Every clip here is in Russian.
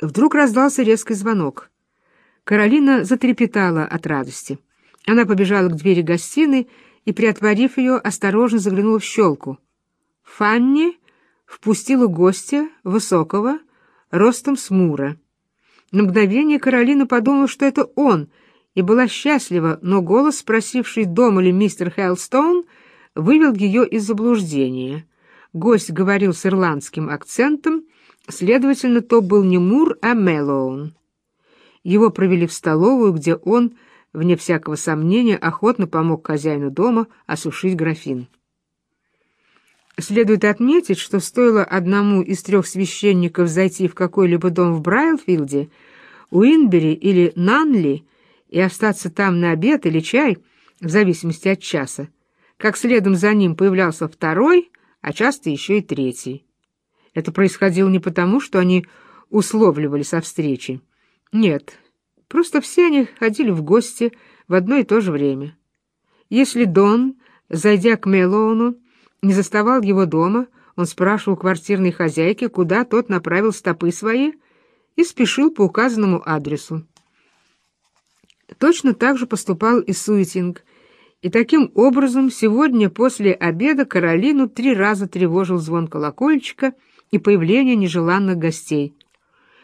Вдруг раздался резкий звонок. Каролина затрепетала от радости. Она побежала к двери гостиной и, приотворив ее, осторожно заглянула в щелку. Фанни впустила гостя, высокого, ростом с Мура. На мгновение Каролина подумала, что это он, и была счастлива, но голос, спросивший, дома ли мистер Хеллстоун, вывел ее из заблуждения. Гость говорил с ирландским акцентом, следовательно, то был не Мур, а Мэллоун. Его провели в столовую, где он, вне всякого сомнения, охотно помог хозяину дома осушить графин. Следует отметить, что стоило одному из трех священников зайти в какой-либо дом в Брайлфилде, Уинбери или Нанли и остаться там на обед или чай, в зависимости от часа, как следом за ним появлялся второй, а часто еще и третий. Это происходило не потому, что они условливались о встрече. Нет, просто все они ходили в гости в одно и то же время. Если Дон, зайдя к Мелоуну, не заставал его дома, он спрашивал квартирной хозяйки, куда тот направил стопы свои, и спешил по указанному адресу. Точно так же поступал и Суетинг, и таким образом сегодня после обеда Каролину три раза тревожил звон колокольчика и появление нежеланных гостей.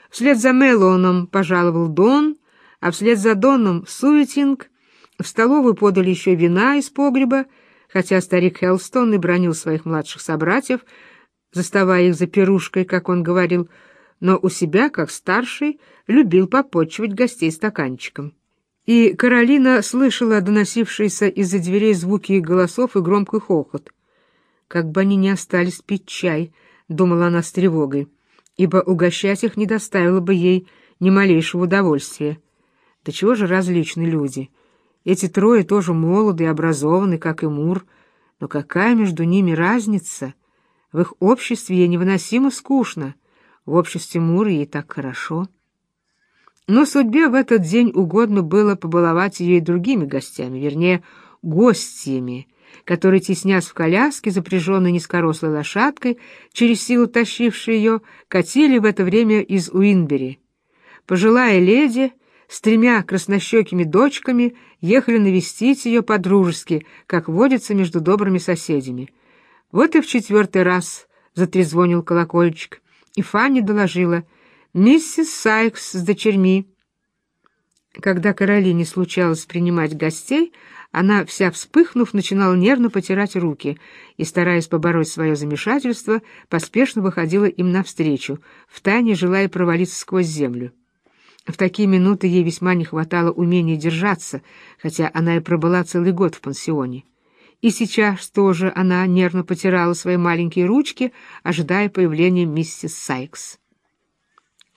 Вслед за Мелоном пожаловал Дон, а вслед за Доном Суетинг. В столовую подали еще вина из погреба, хотя старик Хелстон и бронил своих младших собратьев, заставая их за пирушкой, как он говорил, но у себя, как старший, любил попотчевать гостей стаканчиком. И Каролина слышала доносившиеся из-за дверей звуки их голосов и громкий хохот. «Как бы они не остались пить чай», — думала она с тревогой, ибо угощать их не доставило бы ей ни малейшего удовольствия. Да чего же различны люди — эти трое тоже молоды и образованы, как и Мур, но какая между ними разница? В их обществе ей невыносимо скучно, в обществе Мура ей так хорошо. Но судьбе в этот день угодно было побаловать ее и другими гостями, вернее, гостями, которые, теснясь в коляске, запряженной низкорослой лошадкой, через силу тащившей ее, катили в это время из Уинбери. Пожилая леди с тремя краснощекими дочками ехали навестить ее по-дружески, как водится между добрыми соседями. Вот и в четвертый раз затрезвонил колокольчик, и Фанни доложила «Миссис Сайкс с дочерьми». Когда Каролине случалось принимать гостей, она, вся вспыхнув, начинала нервно потирать руки и, стараясь побороть свое замешательство, поспешно выходила им навстречу, втайне желая провалиться сквозь землю. В такие минуты ей весьма не хватало умения держаться, хотя она и пробыла целый год в пансионе. И сейчас тоже она нервно потирала свои маленькие ручки, ожидая появления миссис Сайкс.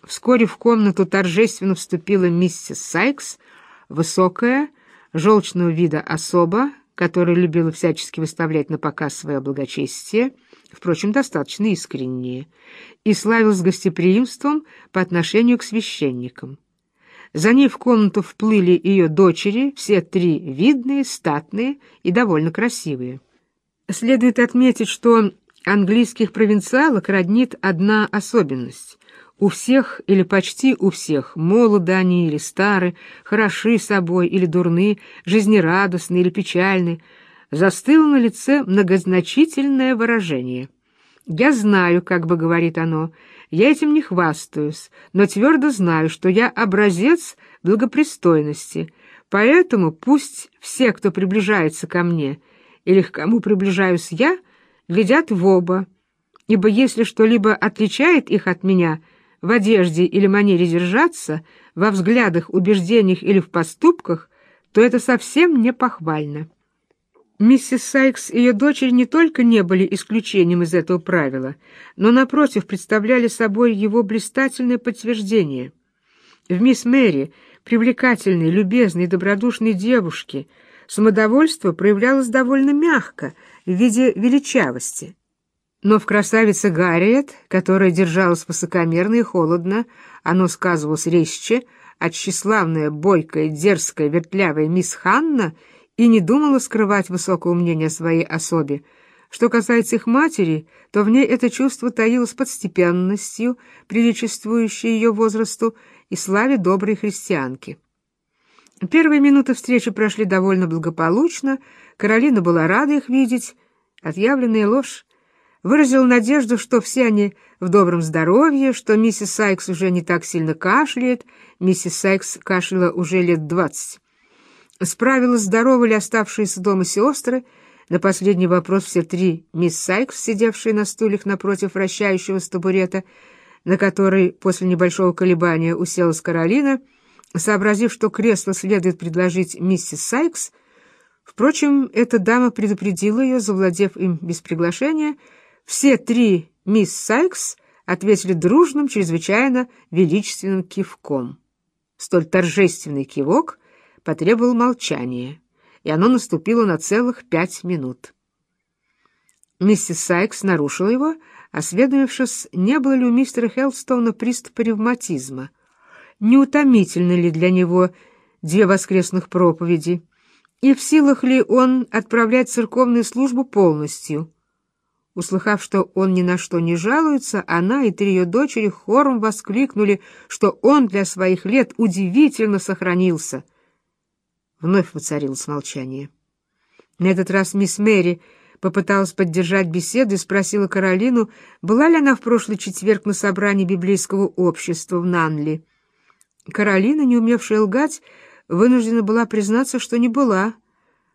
Вскоре в комнату торжественно вступила миссис Сайкс, высокая, желчного вида особа, которая любила всячески выставлять на показ свое благочестие, впрочем, достаточно искреннее, и славилась гостеприимством по отношению к священникам. За ней в комнату вплыли ее дочери, все три видные, статные и довольно красивые. Следует отметить, что английских провинциалок роднит одна особенность. У всех или почти у всех, молоды они или стары, хороши собой или дурны, жизнерадостны или печальны, застыло на лице многозначительное выражение. «Я знаю, как бы говорит оно, я этим не хвастаюсь, но твердо знаю, что я образец благопристойности, поэтому пусть все, кто приближается ко мне, или к кому приближаюсь я, глядят в оба, ибо если что-либо отличает их от меня в одежде или манере держаться, во взглядах, убеждениях или в поступках, то это совсем не похвально». Миссис Сайкс и ее дочери не только не были исключением из этого правила, но, напротив, представляли собой его блистательное подтверждение. В мисс Мэри, привлекательной, любезной добродушной девушке, самодовольство проявлялось довольно мягко, в виде величавости. Но в красавице Гарриет, которая держалась высокомерно и холодно, оно сказывалось резче, а тщеславная, бойкая, дерзкая, вертлявая мисс Ханна — и не думала скрывать высокого мнения своей особе, Что касается их матери, то в ней это чувство таилось под степенностью, приличествующей ее возрасту и славе доброй христианки. Первые минуты встречи прошли довольно благополучно, Каролина была рада их видеть, отъявленная ложь выразила надежду, что все они в добром здоровье, что миссис Сайкс уже не так сильно кашляет, миссис Сайкс кашляла уже лет двадцать. Справилась, здоровы ли оставшиеся дома сестры, на последний вопрос все три мисс Сайкс, сидевшие на стульях напротив вращающегося табурета, на который после небольшого колебания уселась Каролина, сообразив, что кресло следует предложить миссис Сайкс, впрочем, эта дама предупредила ее, завладев им без приглашения, все три мисс Сайкс ответили дружным, чрезвычайно величественным кивком. Столь торжественный кивок потребовал молчания, и оно наступило на целых пять минут. Миссис Сайкс нарушила его, осведомившись, не было ли у мистера Хелстона приступа ревматизма, не утомительны ли для него две воскресных проповеди, и в силах ли он отправлять церковную службу полностью — Услыхав, что он ни на что не жалуется, она и три ее дочери хором воскликнули, что он для своих лет удивительно сохранился. Вновь воцарилось молчание. На этот раз мисс Мэри попыталась поддержать беседу и спросила Каролину, была ли она в прошлый четверг на собрании библейского общества в Нанли. Каролина, не умевшая лгать, вынуждена была признаться, что не была.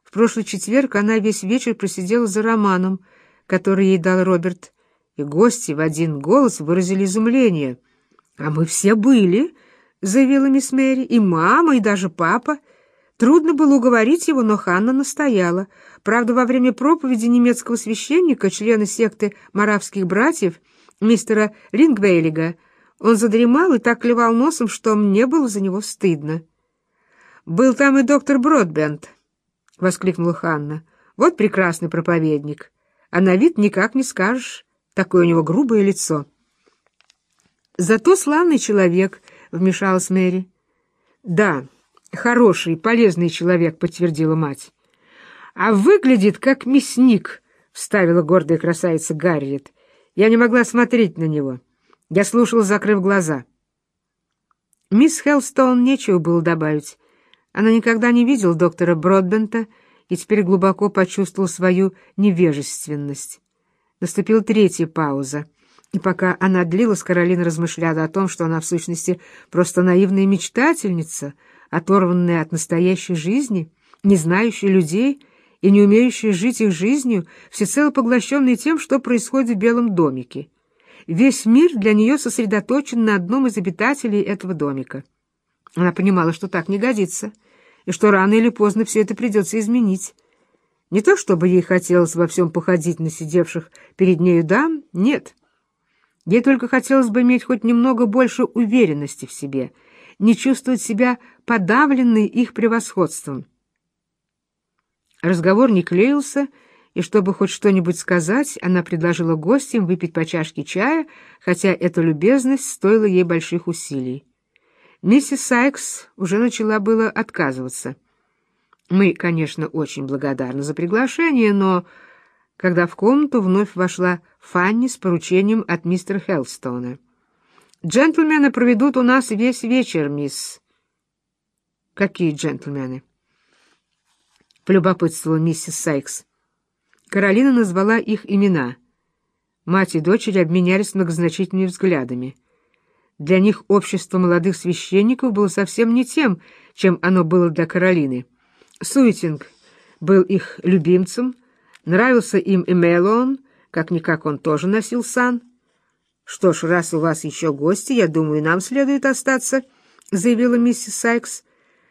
В прошлый четверг она весь вечер просидела за романом — который ей дал Роберт, и гости в один голос выразили изумление. «А мы все были», — заявила мисс Мэри, — «и мама, и даже папа». Трудно было уговорить его, но Ханна настояла. Правда, во время проповеди немецкого священника, члена секты маравских братьев, мистера Рингвейлига, он задремал и так клевал носом, что мне было за него стыдно. «Был там и доктор Бродбенд», — воскликнула Ханна. «Вот прекрасный проповедник» а на вид никак не скажешь, такое у него грубое лицо. «Зато славный человек», — вмешалась Мэри. «Да, хороший, полезный человек», — подтвердила мать. «А выглядит как мясник», — вставила гордая красавица Гарриет. Я не могла смотреть на него. Я слушала, закрыв глаза. Мисс Хелстон нечего было добавить. Она никогда не видела доктора Бродбента, и теперь глубоко почувствовал свою невежественность. Наступила третья пауза, и пока она длилась, Каролина размышляла о том, что она в сущности просто наивная мечтательница, оторванная от настоящей жизни, не знающая людей и не умеющая жить их жизнью, всецело поглощенная тем, что происходит в Белом домике. Весь мир для нее сосредоточен на одном из обитателей этого домика. Она понимала, что так не годится — и что рано или поздно все это придется изменить. Не то чтобы ей хотелось во всем походить на сидевших перед нею дам, нет. Ей только хотелось бы иметь хоть немного больше уверенности в себе, не чувствовать себя подавленной их превосходством. Разговор не клеился, и чтобы хоть что-нибудь сказать, она предложила гостям выпить по чашке чая, хотя эта любезность стоила ей больших усилий. Миссис Сайкс уже начала было отказываться. Мы, конечно, очень благодарны за приглашение, но... Когда в комнату вновь вошла Фанни с поручением от мистера Хелстона. «Джентльмены проведут у нас весь вечер, мисс». «Какие джентльмены?» — полюбопытствовала миссис Сайкс. Каролина назвала их имена. Мать и дочери обменялись многозначительными взглядами. Для них общество молодых священников было совсем не тем, чем оно было для Каролины. Суетинг был их любимцем, нравился им и Мелон, как-никак он тоже носил сан. «Что ж, раз у вас еще гости, я думаю, нам следует остаться», — заявила миссис Сайкс.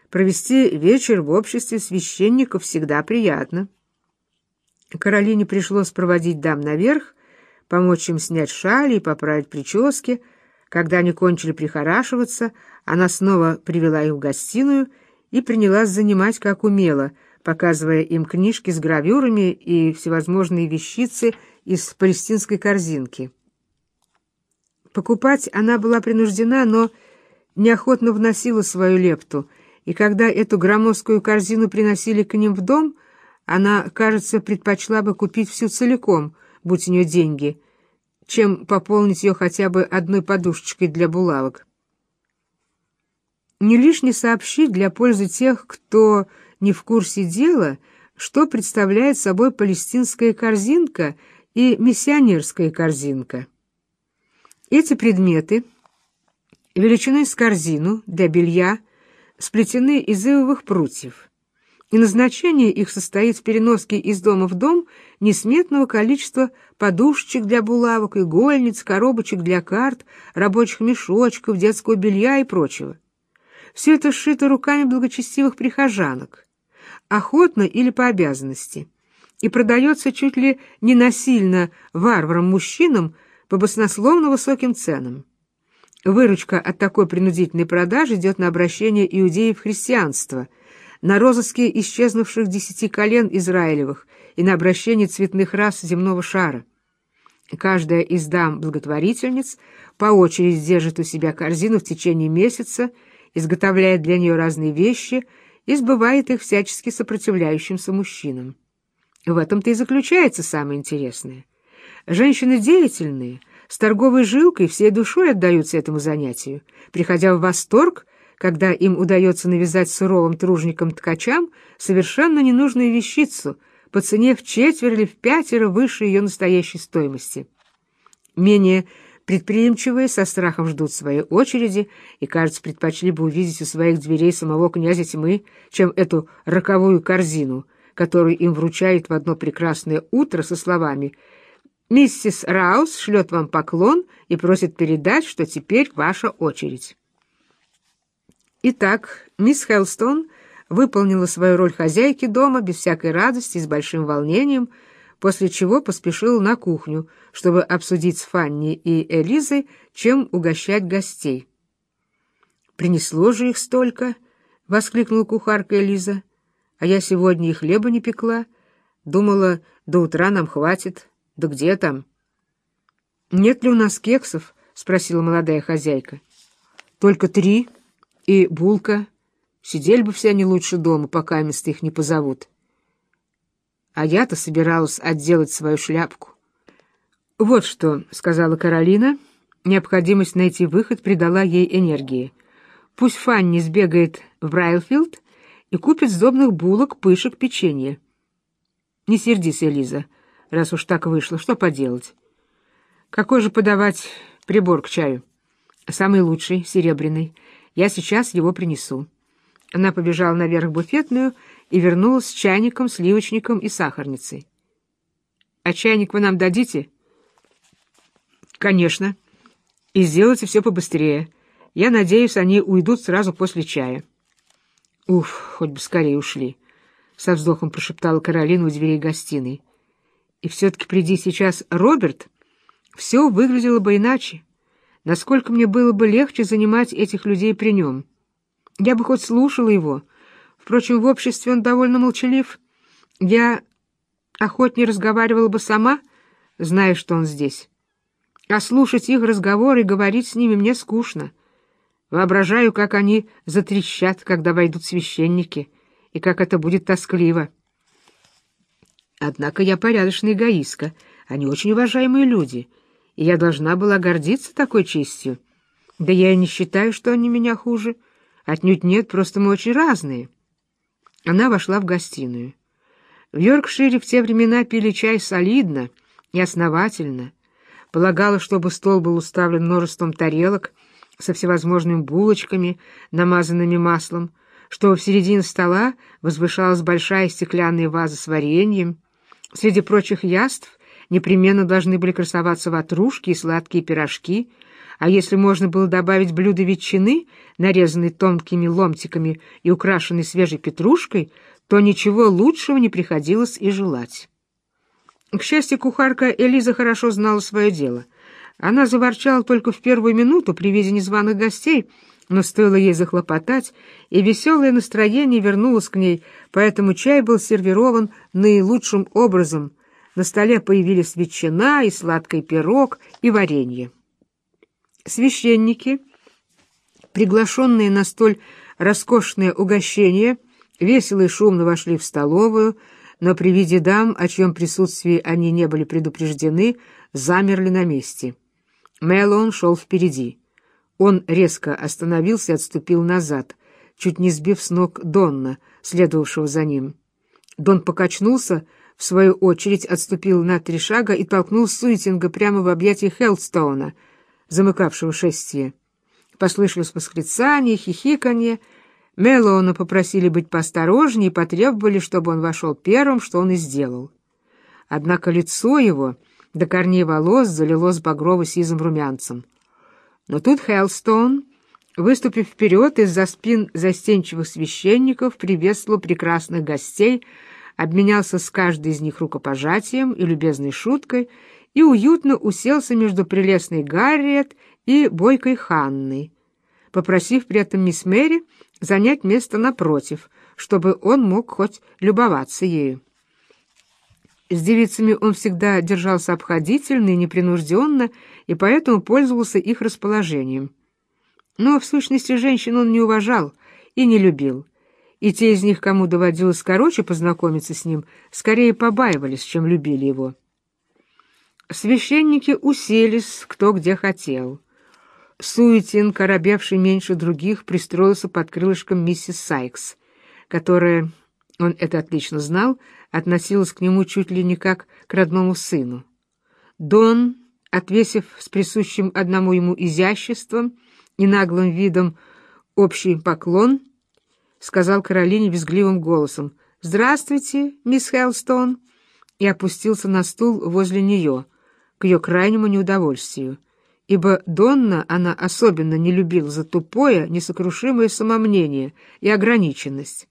«Провести вечер в обществе священников всегда приятно». Каролине пришлось проводить дам наверх, помочь им снять шали и поправить прически — когда они кончили прихорашиваться, она снова привела их в гостиную и принялась занимать как умела, показывая им книжки с гравюрами и всевозможные вещицы из палестинской корзинки. Покупать она была принуждена, но неохотно вносила свою лепту, и когда эту громоздкую корзину приносили к ним в дом, Она, кажется, предпочла бы купить всю целиком, будь у нее деньги, чем пополнить ее хотя бы одной подушечкой для булавок. Не лишне сообщить для пользы тех, кто не в курсе дела, что представляет собой палестинская корзинка и миссионерская корзинка. Эти предметы, величиной с корзину для белья, сплетены из ивовых прутьев и назначение их состоит в переноске из дома в дом несметного количества подушечек для булавок, игольниц, коробочек для карт, рабочих мешочков, детского белья и прочего. Все это сшито руками благочестивых прихожанок, охотно или по обязанности, и продается чуть ли не насильно варварам-мужчинам по баснословно высоким ценам. Выручка от такой принудительной продажи идет на обращение иудеев в христианство – на розыске исчезнувших десяти колен Израилевых и на обращение цветных рас земного шара. Каждая из дам-благотворительниц по очереди держит у себя корзину в течение месяца, изготовляет для нее разные вещи и сбывает их всячески сопротивляющимся мужчинам. В этом-то и заключается самое интересное. Женщины деятельные, с торговой жилкой всей душой отдаются этому занятию, приходя в восторг когда им удается навязать суровым тружникам-ткачам совершенно ненужную вещицу по цене в четверо или в пятеро выше ее настоящей стоимости. Менее предприимчивые со страхом ждут своей очереди и, кажется, предпочли бы увидеть у своих дверей самого князя тьмы, чем эту роковую корзину, которую им вручают в одно прекрасное утро со словами «Миссис Раус шлет вам поклон и просит передать, что теперь ваша очередь». Итак, мисс Хелстон выполнила свою роль хозяйки дома без всякой радости и с большим волнением, после чего поспешила на кухню, чтобы обсудить с Фанни и Элизой, чем угощать гостей. «Принесло же их столько!» — воскликнула кухарка Элиза. «А я сегодня и хлеба не пекла. Думала, до утра нам хватит. Да где там?» «Нет ли у нас кексов?» — спросила молодая хозяйка. «Только три», и булка. Сидели бы все они лучше дома, пока мест их не позовут. А я-то собиралась отделать свою шляпку. «Вот что», — сказала Каролина, необходимость найти выход придала ей энергии. «Пусть Фанни сбегает в Брайлфилд и купит сдобных булок, пышек, печенье». «Не сердись, Элиза, раз уж так вышло, что поделать?» «Какой же подавать прибор к чаю?» «Самый лучший, серебряный». Я сейчас его принесу». Она побежала наверх в буфетную и вернулась с чайником, сливочником и сахарницей. «А чайник вы нам дадите?» «Конечно. И сделайте все побыстрее. Я надеюсь, они уйдут сразу после чая». «Уф, хоть бы скорее ушли», — со вздохом прошептала Каролина у дверей гостиной. «И все-таки приди сейчас Роберт, все выглядело бы иначе насколько мне было бы легче занимать этих людей при нем. Я бы хоть слушала его. Впрочем, в обществе он довольно молчалив. Я охотнее разговаривала бы сама, зная, что он здесь. А слушать их разговоры и говорить с ними мне скучно. Воображаю, как они затрещат, когда войдут священники, и как это будет тоскливо. Однако я порядочная эгоистка, они очень уважаемые люди — и я должна была гордиться такой честью. Да я и не считаю, что они меня хуже. Отнюдь нет, просто мы очень разные. Она вошла в гостиную. В Йоркшире в те времена пили чай солидно и основательно. Полагала, чтобы стол был уставлен множеством тарелок со всевозможными булочками, намазанными маслом, что в середине стола возвышалась большая стеклянная ваза с вареньем. Среди прочих яств непременно должны были красоваться ватрушки и сладкие пирожки, а если можно было добавить блюдо ветчины, нарезанной тонкими ломтиками и украшенной свежей петрушкой, то ничего лучшего не приходилось и желать. К счастью, кухарка Элиза хорошо знала свое дело. Она заворчала только в первую минуту при виде незваных гостей, но стоило ей захлопотать, и веселое настроение вернулось к ней, поэтому чай был сервирован наилучшим образом, на столе появились ветчина и сладкий пирог и варенье. Священники, приглашенные на столь роскошное угощение, весело и шумно вошли в столовую, но при виде дам, о чьем присутствии они не были предупреждены, замерли на месте. Мэллоун шел впереди. Он резко остановился и отступил назад, чуть не сбив с ног Донна, следовавшего за ним. Дон покачнулся, в свою очередь отступил на три шага и толкнул Суитинга прямо в объятия Хеллстоуна, замыкавшего шествие. Послышалось восклицание, хихиканье. Меллоуна попросили быть поосторожнее и потребовали, чтобы он вошел первым, что он и сделал. Однако лицо его до корней волос залилось багрово-сизым румянцем. Но тут Хеллстоун, выступив вперед из-за спин застенчивых священников, приветствовал прекрасных гостей, обменялся с каждой из них рукопожатием и любезной шуткой и уютно уселся между прелестной Гарриет и бойкой Ханной, попросив при этом мисс Мэри занять место напротив, чтобы он мог хоть любоваться ею. С девицами он всегда держался обходительно и непринужденно, и поэтому пользовался их расположением. Но, в сущности, женщин он не уважал и не любил, и те из них, кому доводилось короче познакомиться с ним, скорее побаивались, чем любили его. Священники уселись кто где хотел. Суетин, коробевший меньше других, пристроился под крылышком миссис Сайкс, которая, он это отлично знал, относилась к нему чуть ли не как к родному сыну. Дон, отвесив с присущим одному ему изяществом и наглым видом общий поклон, сказал Каролине безгливым голосом «Здравствуйте, мисс Хелстон!» и опустился на стул возле нее, к ее крайнему неудовольствию, ибо Донна она особенно не любила за тупое, несокрушимое самомнение и ограниченность.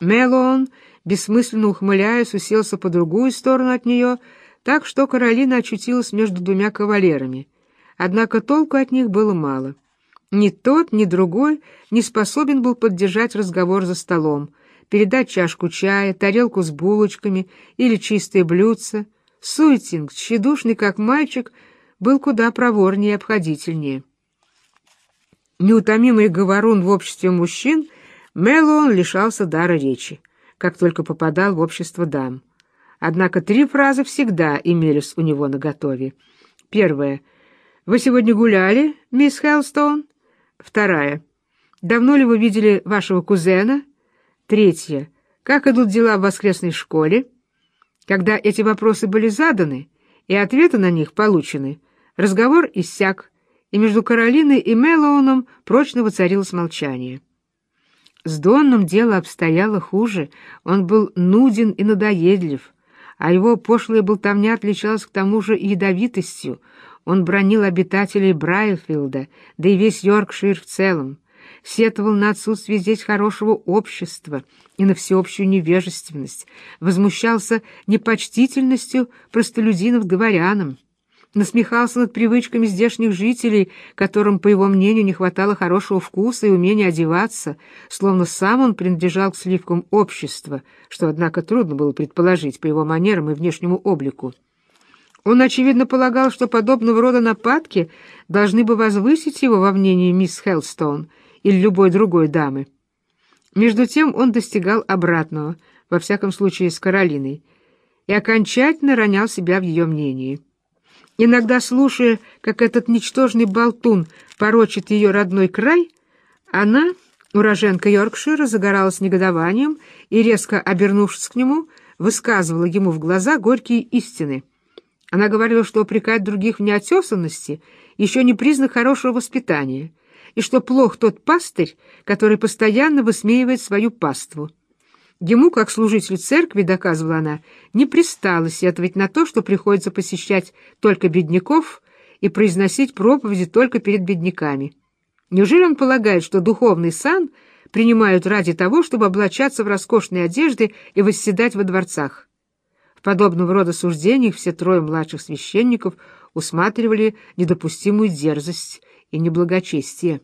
Мелон бессмысленно ухмыляясь, уселся по другую сторону от нее, так что Каролина очутилась между двумя кавалерами. Однако толку от них было мало. Ни тот, ни другой не способен был поддержать разговор за столом, передать чашку чая, тарелку с булочками или чистые блюдца. Суетинг, тщедушный как мальчик, был куда проворнее и обходительнее. Неутомимый говорун в обществе мужчин, Мэллоун лишался дара речи как только попадал в общество дам. Однако три фразы всегда имелись у него наготове. Первая. «Вы сегодня гуляли, мисс Хеллстоун?» Вторая. «Давно ли вы видели вашего кузена?» Третья. «Как идут дела в воскресной школе?» Когда эти вопросы были заданы и ответы на них получены, разговор иссяк, и между Каролиной и Мэллоуном прочно воцарилось молчание. С Донном дело обстояло хуже, он был нуден и надоедлив, а его пошлая болтовня отличалась к тому же ядовитостью. Он бронил обитателей Брайфилда, да и весь Йоркшир в целом, сетовал на отсутствие здесь хорошего общества и на всеобщую невежественность, возмущался непочтительностью простолюдинов дворянам насмехался над привычками здешних жителей, которым, по его мнению, не хватало хорошего вкуса и умения одеваться, словно сам он принадлежал к сливкам общества, что, однако, трудно было предположить по его манерам и внешнему облику. Он, очевидно, полагал, что подобного рода нападки должны бы возвысить его во мнении мисс Хеллстоун или любой другой дамы. Между тем он достигал обратного, во всяком случае с Каролиной, и окончательно ронял себя в ее мнении. Иногда, слушая, как этот ничтожный болтун порочит ее родной край, она, уроженка Йоркшира, загоралась негодованием и, резко обернувшись к нему, высказывала ему в глаза горькие истины. Она говорила, что упрекать других в неотесанности еще не признак хорошего воспитания, и что плох тот пастырь, который постоянно высмеивает свою паству. Ему, как служителю церкви, доказывала она, не пристало сетовать на то, что приходится посещать только бедняков и произносить проповеди только перед бедняками. Неужели он полагает, что духовный сан принимают ради того, чтобы облачаться в роскошные одежды и восседать во дворцах? В подобного рода суждениях все трое младших священников усматривали недопустимую дерзость и неблагочестие.